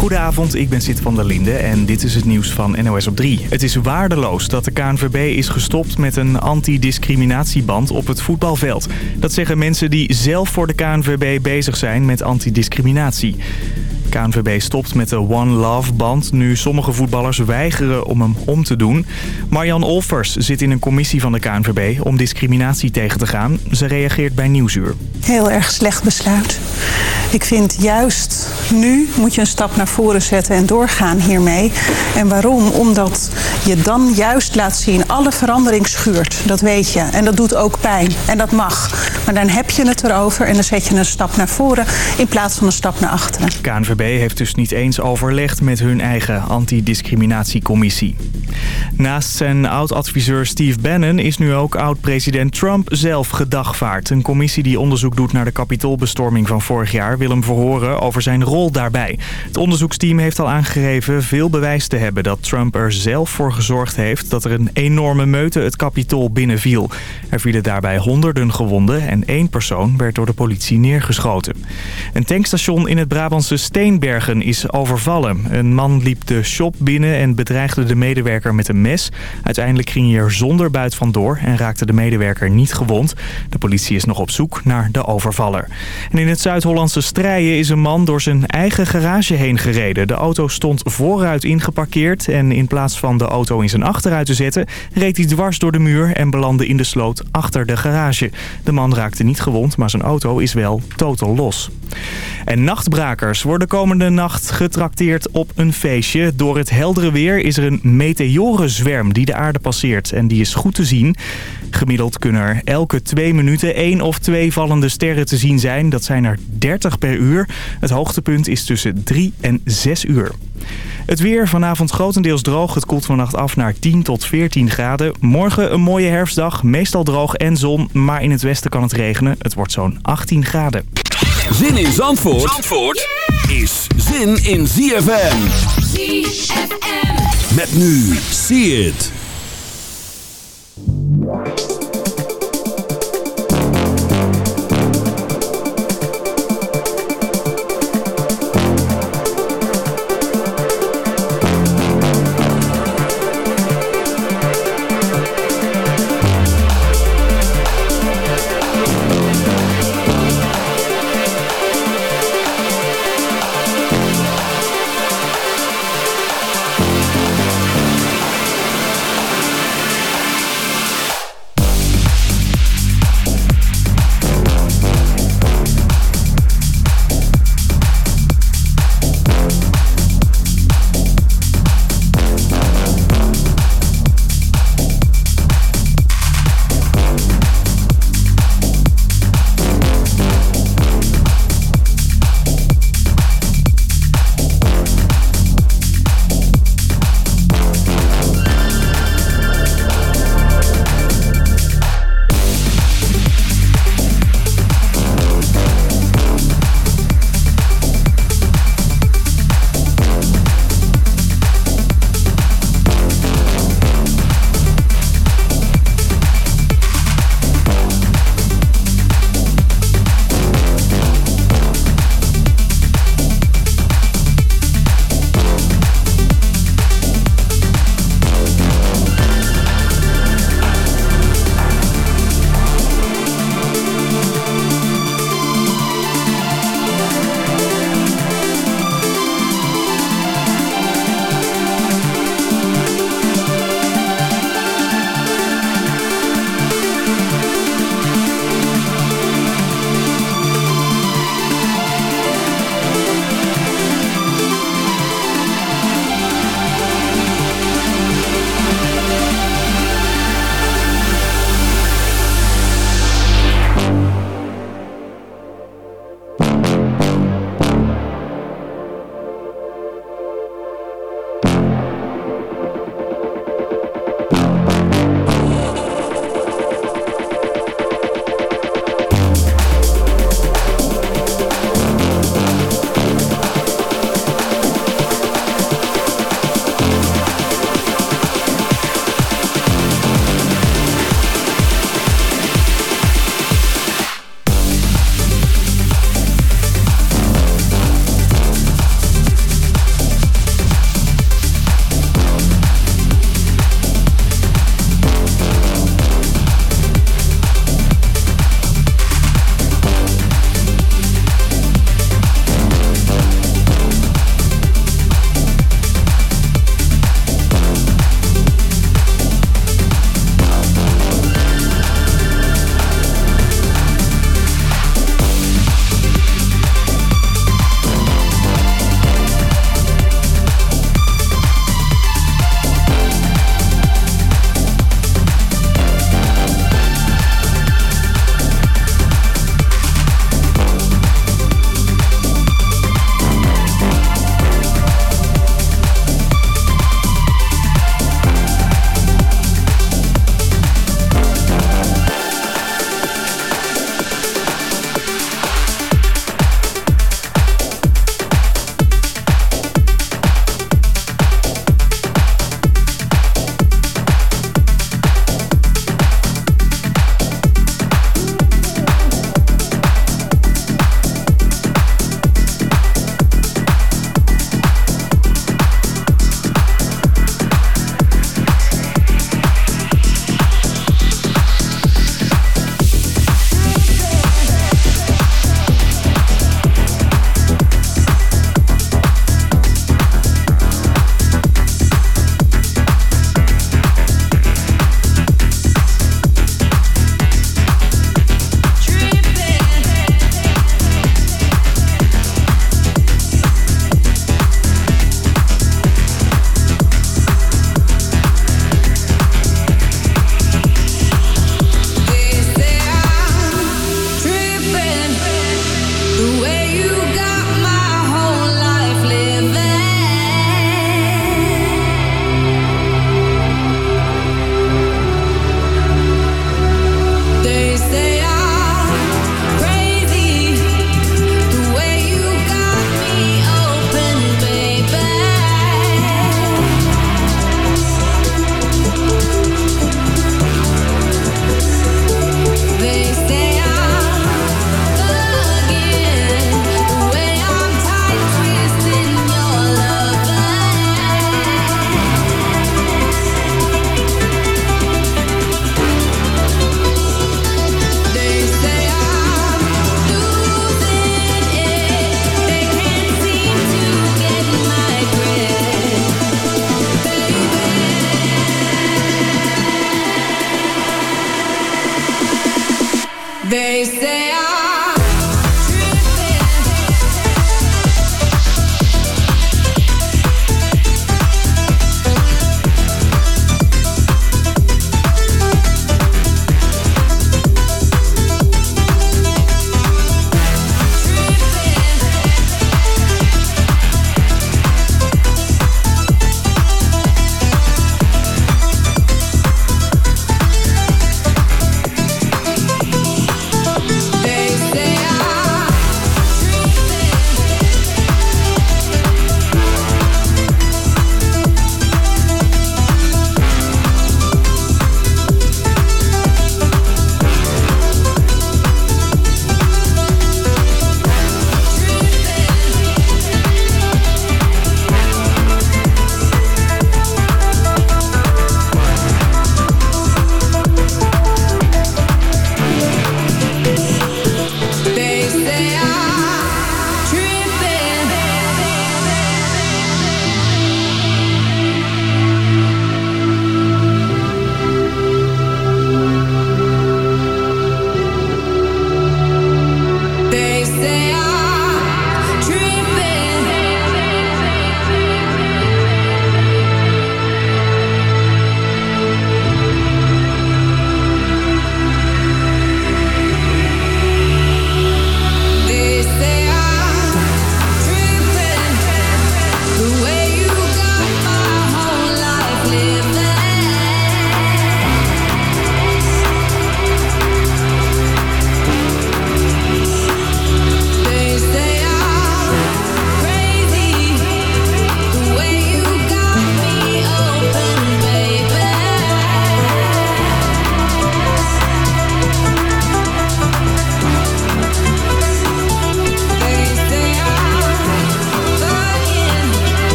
Goedenavond, ik ben Sid van der Linde en dit is het nieuws van NOS op 3. Het is waardeloos dat de KNVB is gestopt met een antidiscriminatieband op het voetbalveld. Dat zeggen mensen die zelf voor de KNVB bezig zijn met antidiscriminatie. KNVB stopt met de One Love band nu sommige voetballers weigeren om hem om te doen. Marjan Olvers zit in een commissie van de KNVB om discriminatie tegen te gaan. Ze reageert bij Nieuwsuur. Heel erg slecht besluit. Ik vind juist nu moet je een stap naar voren zetten en doorgaan hiermee. En waarom? Omdat je dan juist laat zien, alle verandering schuurt. Dat weet je. En dat doet ook pijn. En dat mag. Maar dan heb je het erover en dan zet je een stap naar voren in plaats van een stap naar achteren. KNVB heeft dus niet eens overlegd met hun eigen antidiscriminatiecommissie. Naast zijn oud-adviseur Steve Bannon is nu ook oud-president Trump zelf gedagvaard. Een commissie die onderzoek doet naar de kapitoolbestorming van vorig jaar wil hem verhoren over zijn rol daarbij. Het onderzoeksteam heeft al aangegeven veel bewijs te hebben dat Trump er zelf voor gezorgd heeft dat er een enorme meute het kapitool binnenviel. Er vielen daarbij honderden gewonden en één persoon werd door de politie neergeschoten. Een tankstation in het Brabantse Steenbergen is overvallen. Een man liep de shop binnen en bedreigde de medewerker met een mes. Uiteindelijk ging hij er zonder buit vandoor en raakte de medewerker niet gewond. De politie is nog op zoek naar de overvaller. En in het Zuid-Hollandse Strijen is een man door zijn eigen garage heen gereden. De auto stond vooruit ingeparkeerd en in plaats van de auto in zijn achteruit te zetten... reed hij dwars door de muur en belandde in de sloot achter de garage. De man raakte niet gewond, maar zijn auto is wel totaal los. En nachtbrakers worden komende nacht getrakteerd op een feestje. Door het heldere weer is er een meteorenzwerm die de aarde passeert en die is goed te zien. Gemiddeld kunnen er elke twee minuten één of twee vallende sterren te zien zijn. Dat zijn er 30 per uur. Het hoogtepunt is tussen 3 en 6 uur. Het weer vanavond grotendeels droog. Het koelt vannacht af naar 10 tot 14 graden. Morgen een mooie herfstdag. Meestal droog en zon. Maar in het westen kan het regenen. Het wordt zo'n 18 graden. Zin in Zandvoort, Zandvoort is zin in ZFM. ZFM. Met nu. See it.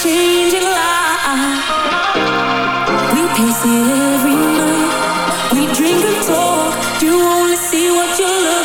changing. We pace it every night. We drink and talk. You only see what you look.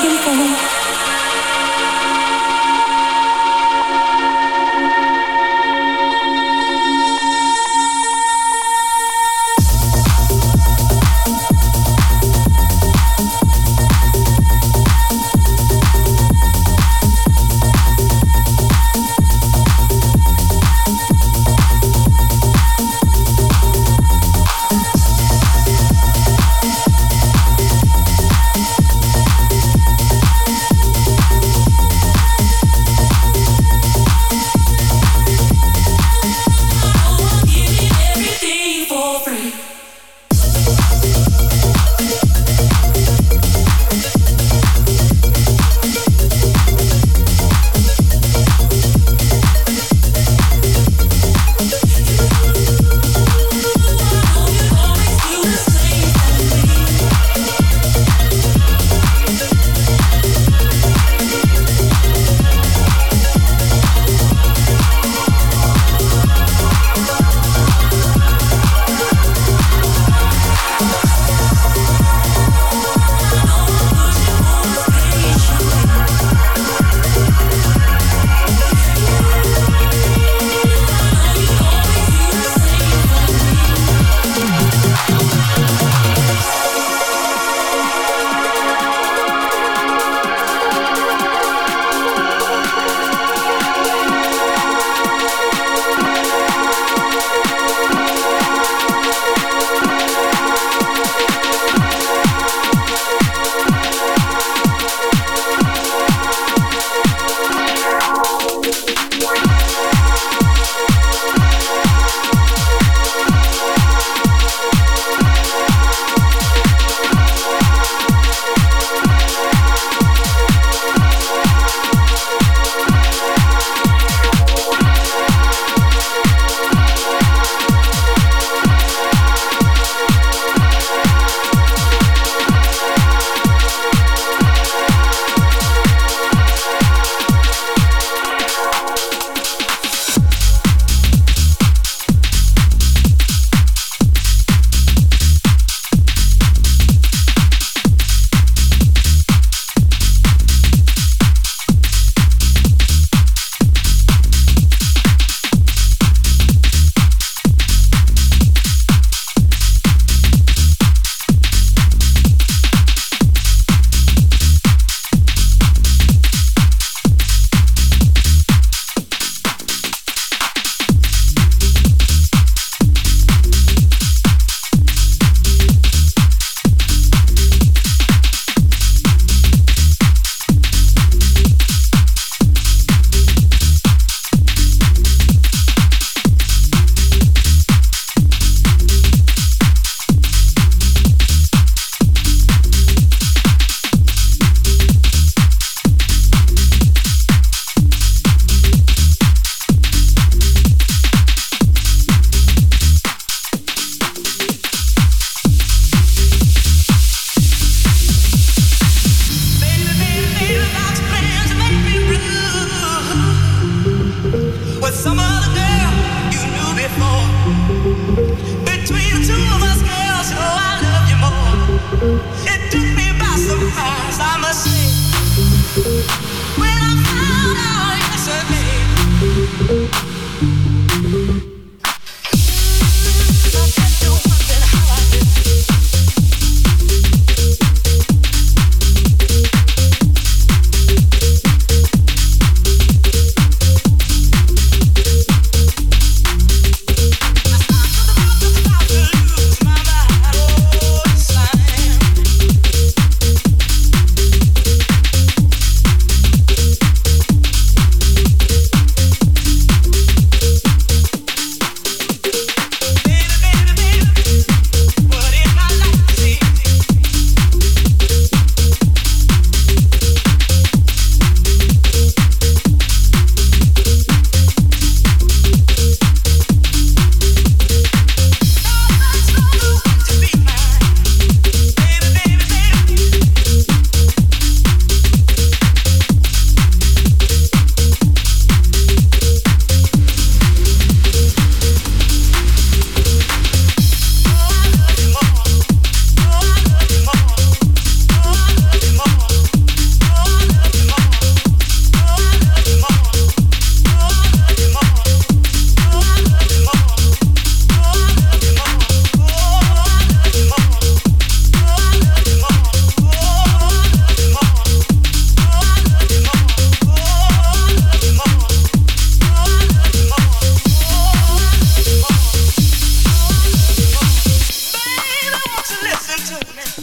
Tune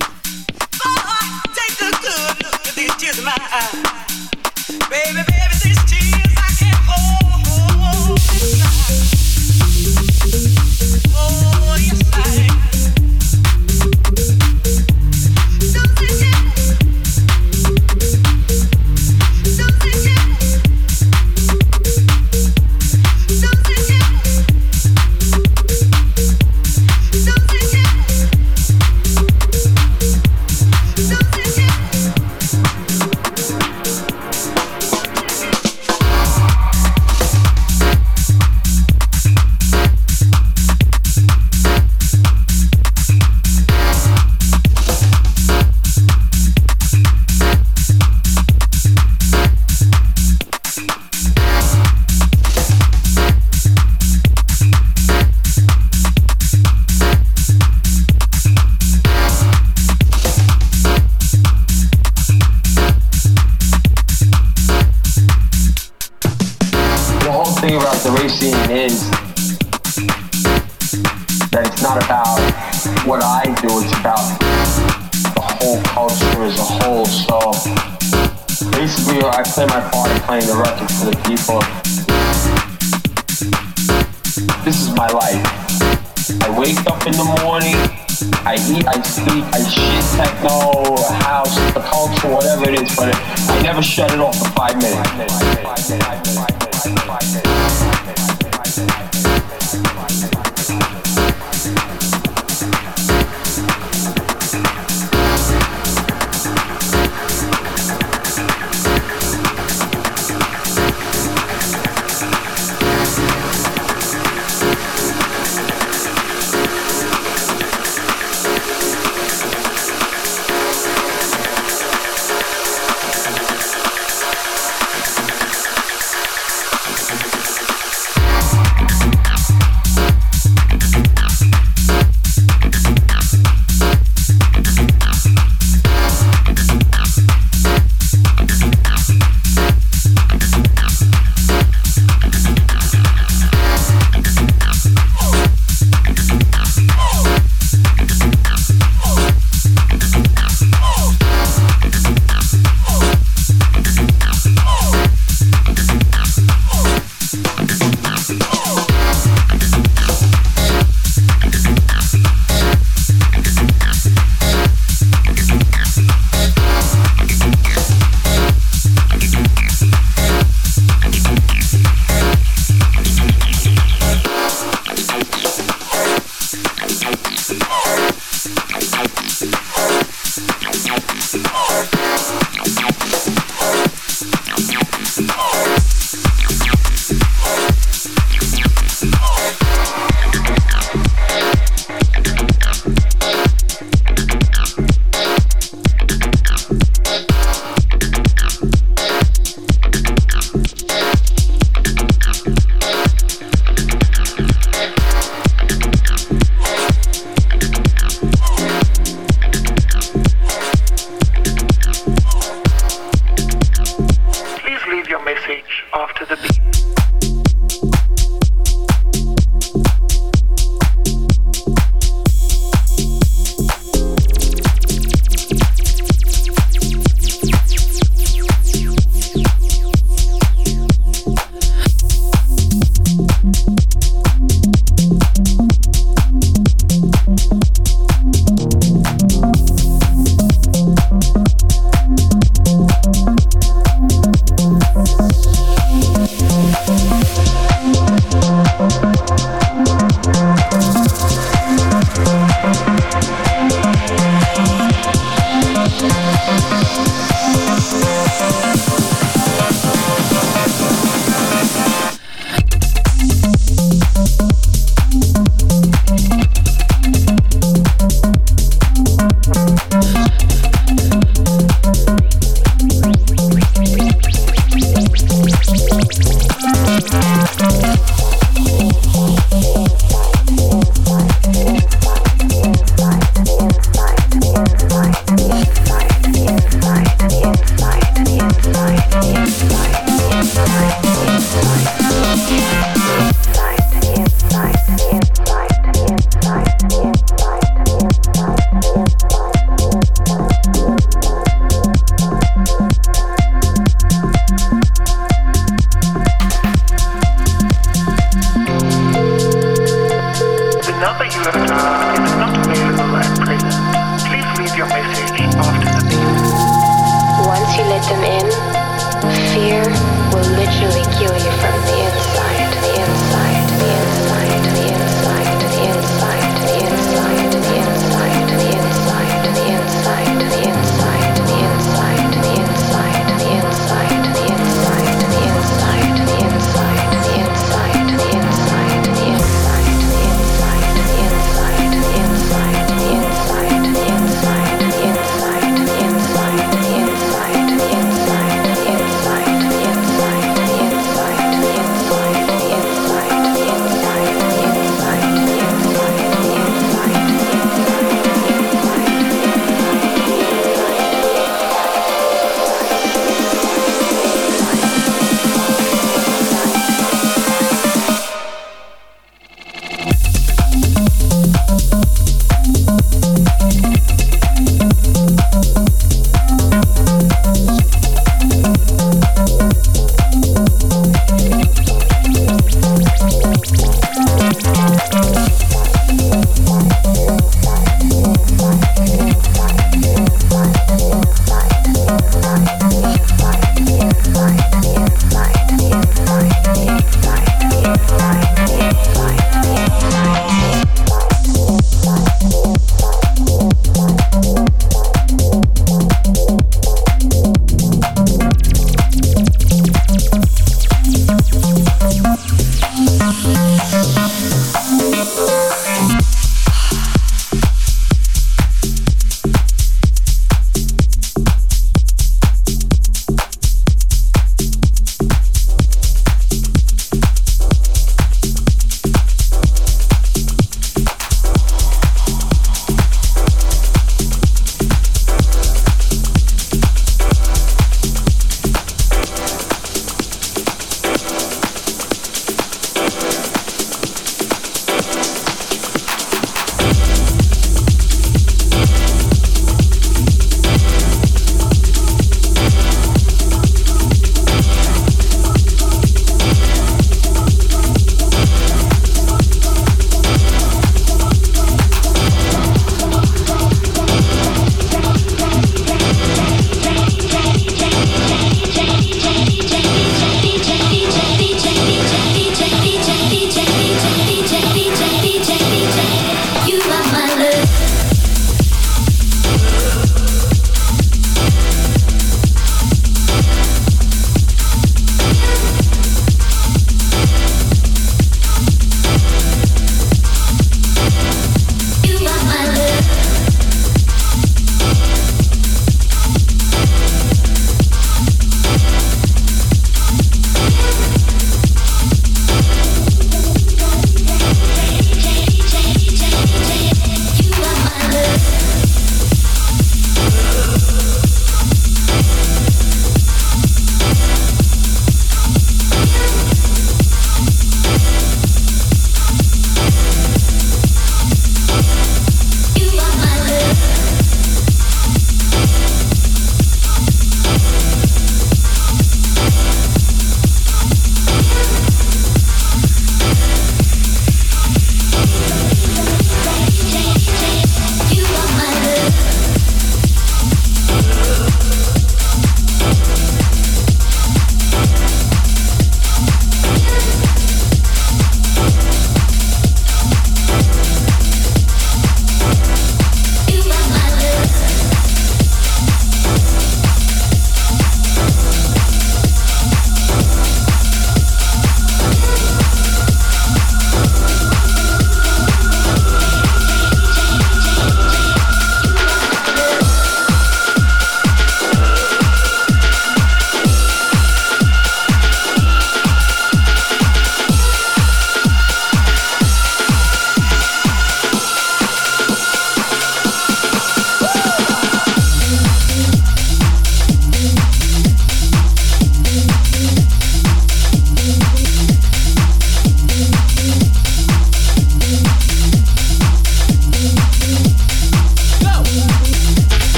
in.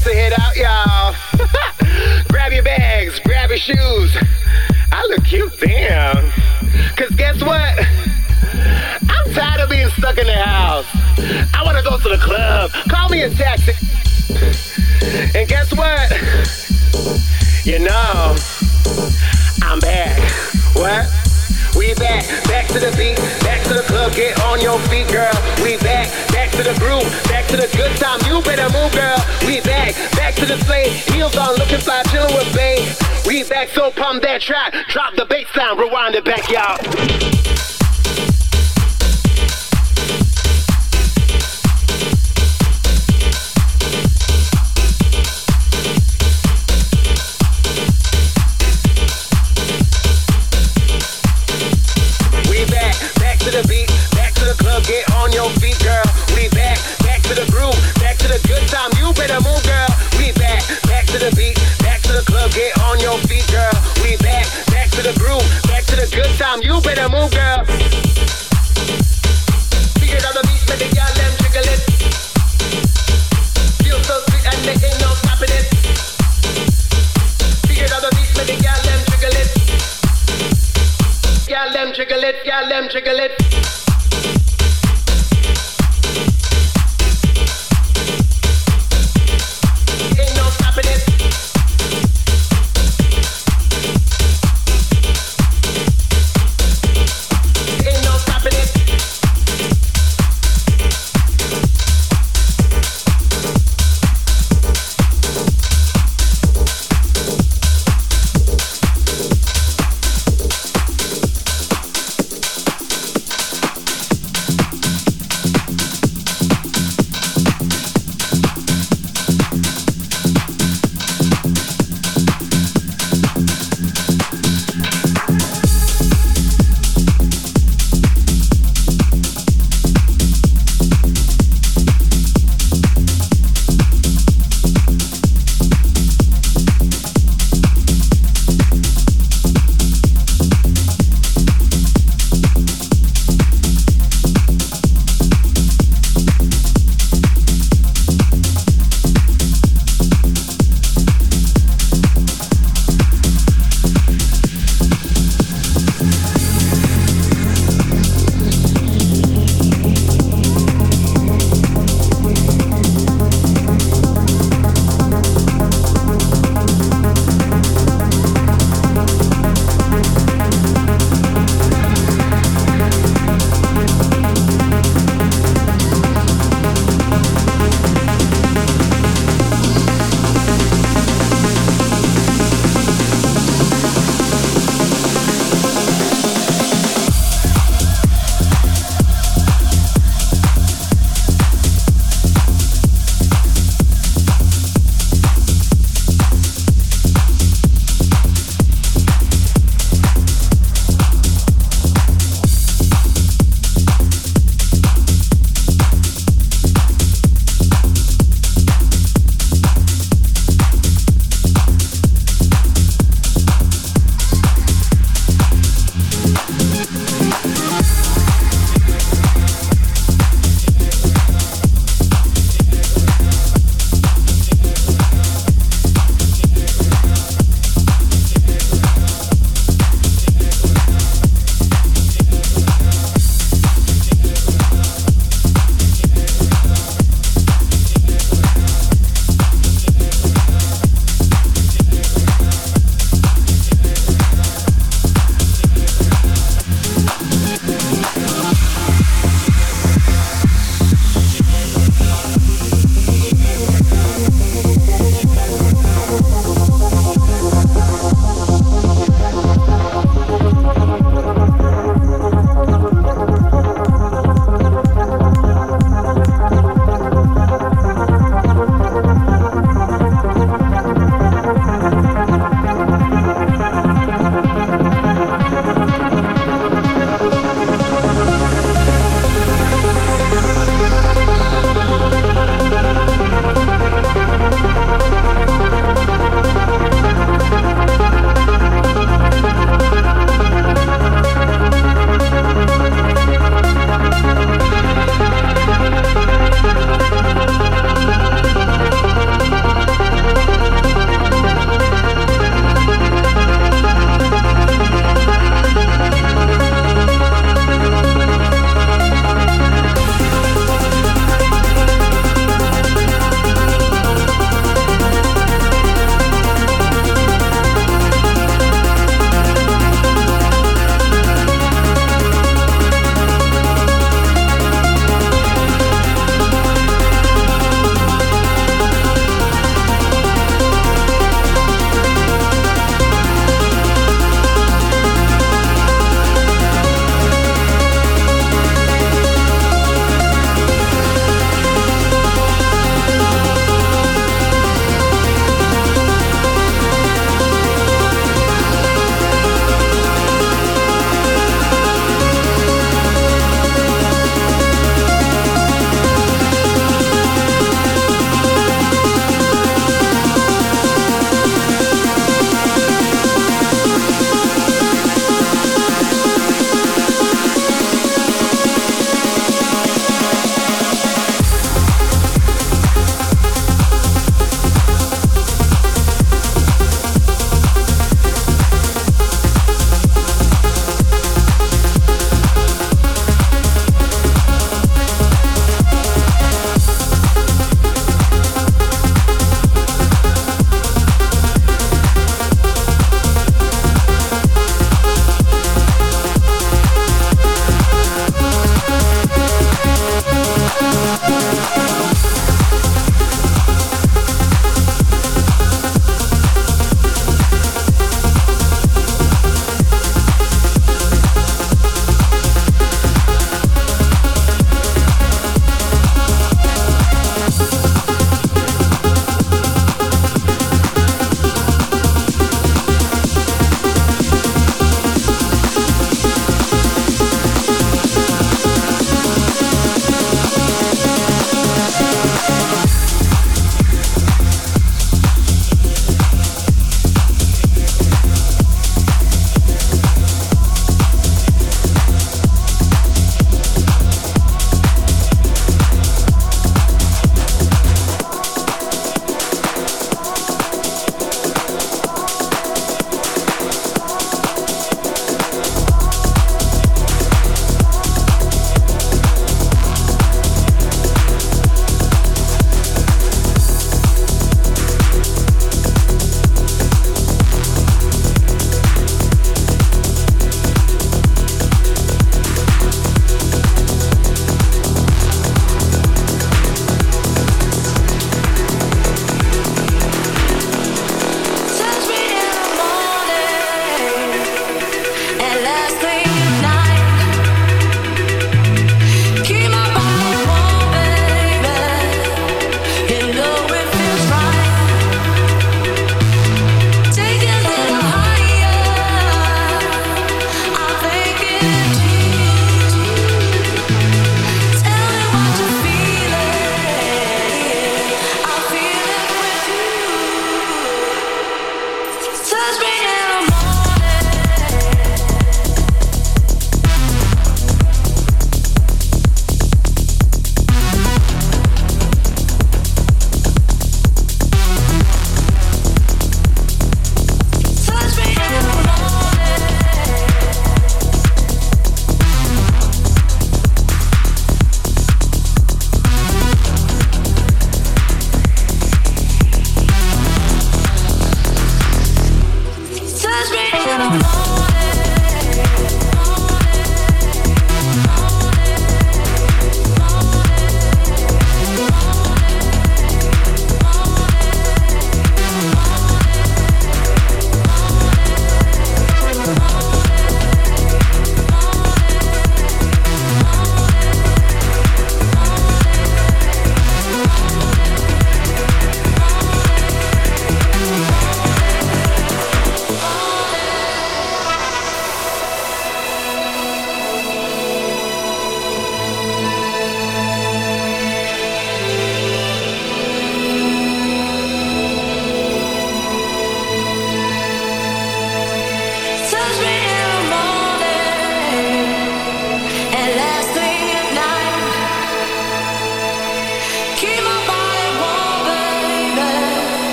wants to head out, y'all. grab your bags, grab your shoes. I look cute, damn. Cause guess what? I'm tired of being stuck in the house. I wanna go to the club. Call me a taxi. And guess what? You know. to the beat, back to the club, get on your feet, girl. We back, back to the groove, back to the good time. You better move, girl. We back, back to the flame. heels on, looking fly, chilling with babe. We back, so pump that track, drop the bass sound, rewind it back, y'all. better move, girl. Figure out the beat, make the them. Feel so sweet and ain't no stopping it. Figure out the beat, make the them them them it.